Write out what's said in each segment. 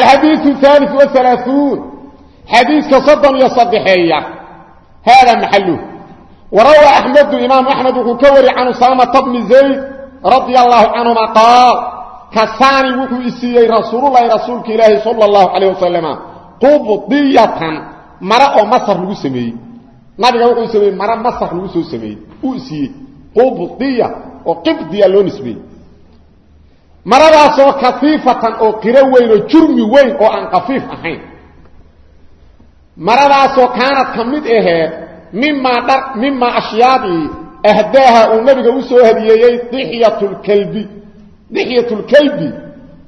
alxadiiu haali waalaauun xadiiska soddon iyo saddexeeya haada maxaluh warawa axmedu imaam axmed wuxuu ka wari can usaamata bni zayd radia allahu canhuma qaal kasaani wuxuu isiiyey rasuululahi rasuulka ilaahi sala allahu calayh wasalama qubdiyatan mara oo masar lagu sameeyey nabiga wuxuu sameeyey mara masar lagu soo sameeyey uu isiiyey qubdiya oo qibdiya loo nisbeeyey maradaasoo kafiifatan oo qiro weyn oo jurmi weyn oo aan kafiif ahayn. Maradaasoo kaanad ka mid aheed mimaa dha mimaa ashyaadii ahdaaha uu nabiga u soo hadiyeeyey dixyatulkalbi dixyatulkalbi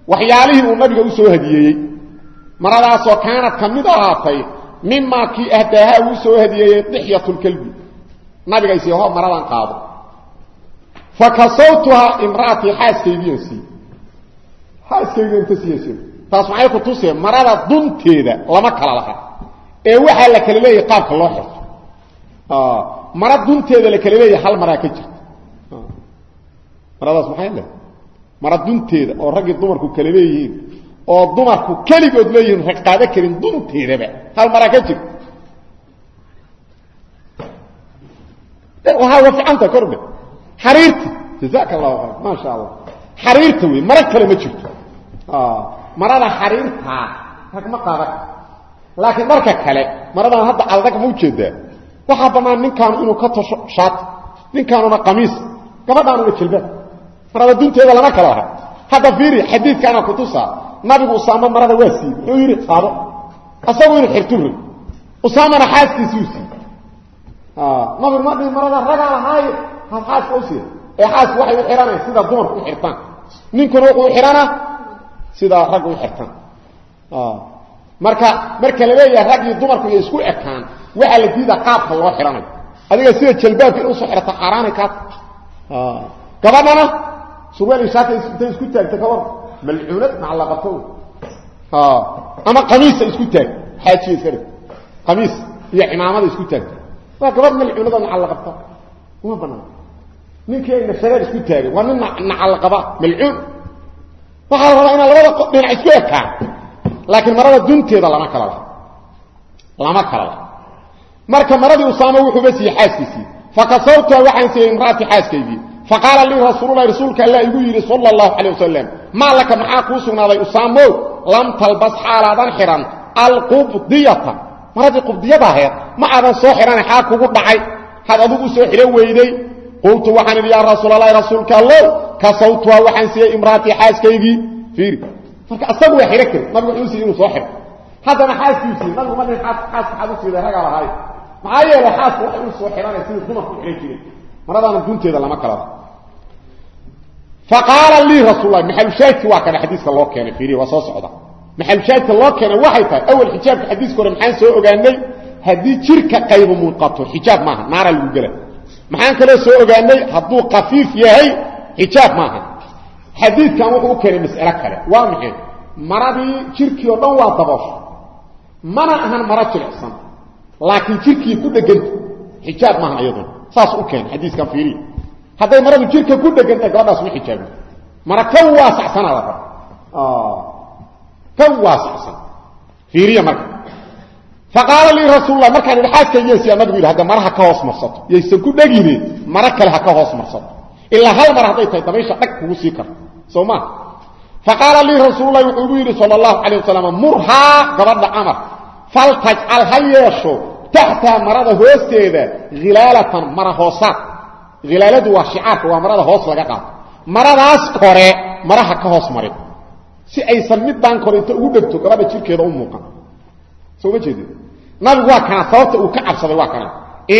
waxyaalihii uu nabiga u soo hadiyeeyey maradaasoo kaanad ka mid ahaatay mimaa kii ahdaaha uu soo hadiyeeyey dixyatulkalbi nabiga isii ho maradan qaado. Fa kasawtuhaa imra'atii xaaskaygiian sii xaaskaygiian inta siiyayso taas maxay ku tusee marada dunteeda lama kala laha. Ee waxaa la kala leeyahay qaabka loo xirto. Mara dunteeda la kala leeyahay hal maraa ka jirta maradaas maxay le dunteeda oo raggii dumarku kala leeyihiin oo dumarku keligood leeyihiin rag qaado karin dunteedaba hal maraa ka jirta waa waficanta kordhe xariirta jazaaka allahu khayr maa sha allah. Xariirta wey marada xariirtaa rag ma qaada laakiin marka kale maradan hadda aldag ma u jeedaa waxaa bannaan ninkaanu inuu ka tasho shaati ninkaanuna qamiis gabadhaanuna jilbaab marada dunteeda lama kala laha hadda fiiri xadiidkaana kutusaa nabigu usaamo marada waa siiyey. Wuxuu yidhi qaado. Asagu inuu xirtu rig usaamana xaaskiisuu siiyey. Nabigu ma dhihi marada ragaa lahaaye had xaaska u siiya ee xaasku waxay u xidhanay sida dumarku u xirtaan. Ninkuna wuxuu u xidhanaa sida ragga u xirtaan marka marka la leeyahay rag iyo dumarku iyo isku ekaan waxaa la diida qaabka loo xidhanayo adiga sida jalbaabka in u soo xidhata xaaraanay kaat gabadhana surwaal ishaata intay isku taagta ka malcuunad macallaqato. Ama qamiisa isku taag xaajiya iska dhig. Iyo cimaamada isku taagta waa gabadh malcuunada nacallaqabta uma banaan. Ninkii ay nashareed isku taagay waa nin nacallaqaba malcuun waxaa la rabaa inaa labada dhinac isku ekaan laakiin marada dunteeda lama kala lama kala laha marka maradii usaamo wuxuuba siiyey xaaskiisii. Fakasawtuha waxaan siiyey imraati xaaskaygii. Faqaala lii rasuululahi rasuulka alla igu yidhi sala allahu calayh wasalam laka maxaa kuu sugnaaday usaamow lam talbas xaalaadan xidhan alqubdiyata. Maradii qubdiyada aheed ma aadan soo xidhana xaa kugu dhacay. Had adugu soo xidho weyday. Qultu waxaan idhi yaa rasuulalahi rasuulka allow kasawtuha waxaan siiyey imraatii xaaskaygii. Fiiri. Marka asagu waa xidho kari nabigu wuxuu siiyey inuu soo xidho. Haddana xaaskiisii nabigu ma dhihin xaaska xaad u siiday ragaa lahaay maxaa yeelay xaaska waxay u soo xidhanay sidii dumarku xidhan jiray. Maradaana dunteeda lama kala. Faqaala lii rasuullahi maxalushaahidki waa kana xadiiska loo keenay. Fiiriya waa soo socda. Maxalushaahidka loo keenay waxay tahay awal xijaabka xadiiska hore maxaan soo ogaanay? Haddii jirka qaybu muuqato xijaab maaha naara lagu gela. Maxaan kaloo soo ogaanay? Hadduu kafiif yahay xijaab maaha. Xadiidkan wuxuu u keenay mas'alo kale. Waa maxay? Maradii jirkii oo dhan waa daboosho mana ahan maro jilicsan. Laakiin jirkii ku dheganta xijaab maaha iyaduna saas u keen xadiiskan fiiriya hadday maradu jirka ku dheganta gabadhaas ma xijaabin. Mara kan waasacsanaa la raba kan waasacsan fiiriya marka. Faqaala lii rasuullah markaan idhi xaaskaygeesiyaa nabigu yidhi hadda mara ha ka hoos marsato. Yaysan ku dhegine maro kale ha ka hoos marsato ilaa hal mar hadday tahay dabaysha dhag kugu sii karto soo maa faqaala lii rasuululahi wuxuu igu yidhi sala allahu calayh wasalam murhaa gabadha camar faltajcal ha yeesho taxtaha marada hoosteeda hilaalatan mara hoosaad. Hilaaladu waa shicaarka waa marada hoos laga inta ugu dhegto gabadha jirkeeda u muuqan. Soo ma jeedin? Nabigu waa uu ka cabsaday waa kana.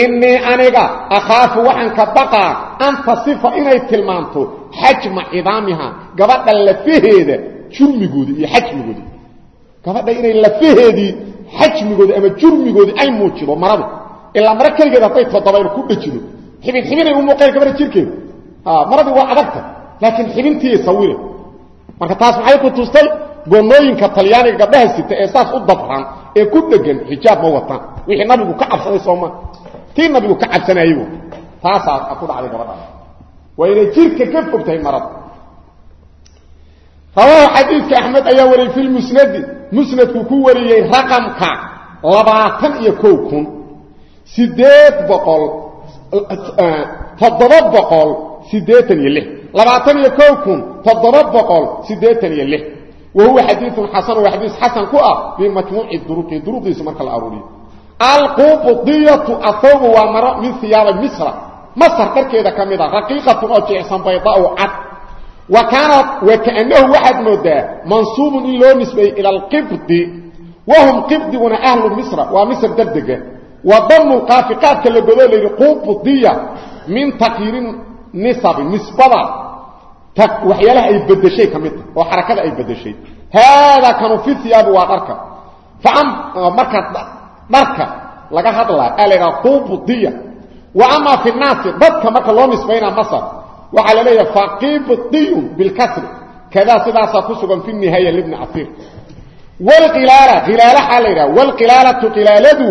Innii aniga akhaafu waxaan ka baqaa an tasifa inay tilmaanto xajma cidaamiha gabadha lafaheeda jurmigooda iyo xajmigooda gabadha inay lafaheedii xajmigooda ama jurmigooda ay muujido maradu. Ilaa maro keligeed hadday todobayno ku dhajido. Xibin xibinay u muuqeen gabadha jirkeeda maradii waa adagta laakiin xibintiiay sawire. Marka taas maxay ku tustay goonooyinka talyaaniga gabdhaha sita ee saas u dabran ee ku dhegan xijaab ma wataan. Wixii nabigu ka cabsaday sooma tii nabigu ka cabsanayey taasaa ku dhacday gabadha waa inay jirka ka fog tahay marada rawaahu xadiidka axmed ayaa wariyey fi lmusnadi musnadku ku wariyey raqamka labaatan iyo kow kun. Sideed boqol toddoba boqol sideetan iyo lix. Labaatan iyo kow kun toddoba boqol sideetan iyo lix. Wa huwa xadiiun xasan waa xadiis xasan ku ah bimajmuuci duruqi. Duruqdiisa marka la aruuriyo. Alqubudiyatu athawbu waa maro min hiyaaba misra masr dharkeeda ka mid a raqiiqatun oo jeecsan baydaau cad. Wa kaanat wa kaanahu waxaad moodaa mansuubun in loo nisbeeyey ila alqibdi wahum qibdiguna ahlu misra waa misr dardega wa damu lqaafi qaadka la godoo layidhi qubudiya min takyiirin nisabi nisbada waxyaalaha ay bedeshay ka mid tahay oo xarakada ay bedeshay haadaa kanu fi hiyaabi waa dharka. Marka dharka laga hadlaa aa la ydhaha qubudiya wa amaa fi naasi dadka marka loo nisbaynaa masr waxaa la leeyahay faqibdiyun bilkasri kadaa sidaasaa ku sugan fi nihaaya libni casiir wlqilaala khilaalaxaa la yidhaha wlqilaalatu qilaaladu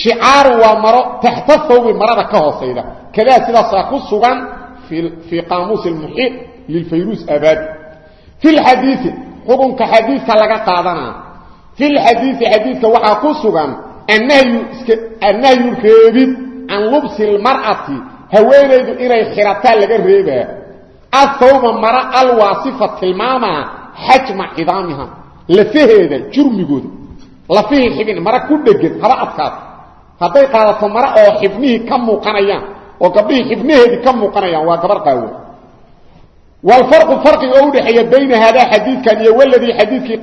shicaaru waa maro taxta thawbi marada ka hoosayda. Kadaa sidaasaa ku sugan fii qaamuusi lmuxiiq lilfayruus abaadi fi lxadiii xukunka xadiidka laga qaadanaa. Fi lxadiii xadiidka waxaa ku sugan annahyu reebid can lubsi lmar'ati haweenaydu inay xirataa laga reebaa. Athawba mara alwaasifa tilmaamaa xajma cidaamiha lafaheeda jurmigooda. Lafihii xibin mara ku dhegan haba adkaato hadday qaadato mara oo xibnihii ka muuqanayaan oo gabdhihii xibnaheedii ka muuqanayaan waa gabar qaawo waalfarqu farqiga oo udhexeeya bayna haadaa xadiidkan iyo waladii xadiidkii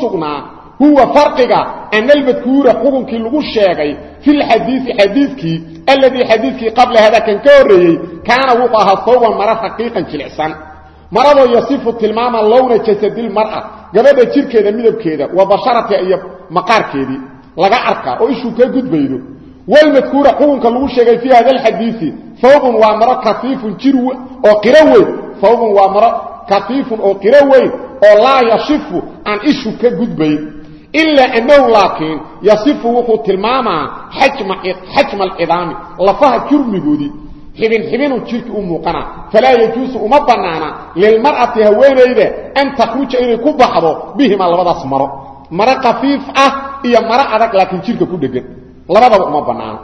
sugnaa huwa farqiga ana almadkuura xukunkii lagu sheegay fi lxadiii xadiidkii alladii xadiidkii qabla hada kan ka horreeyey kaana wuxuu ahaa sawban mara raqiiqan jilicsan. Maradoo yasifu tilmaama lowna jasadilmar'a gabadha jirkeeda midabkeeda wa basharatiha iyo maqaarkeedii laga arkaa oo ishuu ka gudbaydo walmadkuura xukunka lagu sheegay fii hada alxadiii sawbun waa maro kaiifun jir oo qiro weyn. Sawbun waa maro kaiifun oo qiro weyn oo laa yashifu aan ishu ka gudbayn ilaa annahu laakiin yasifu wuxuu tilmaamaa xajma alcidaami lafaha jurmigoodii xibin xibinun jirki u muuqana falaa yajuusu uma bannaana lilmar'ati haweenayda an takhruja inay ku baxdo bihimaa labadaas maro maro kafiif ah iyo maro adag laakiin jirka ku dhegan labadaba uma bannaano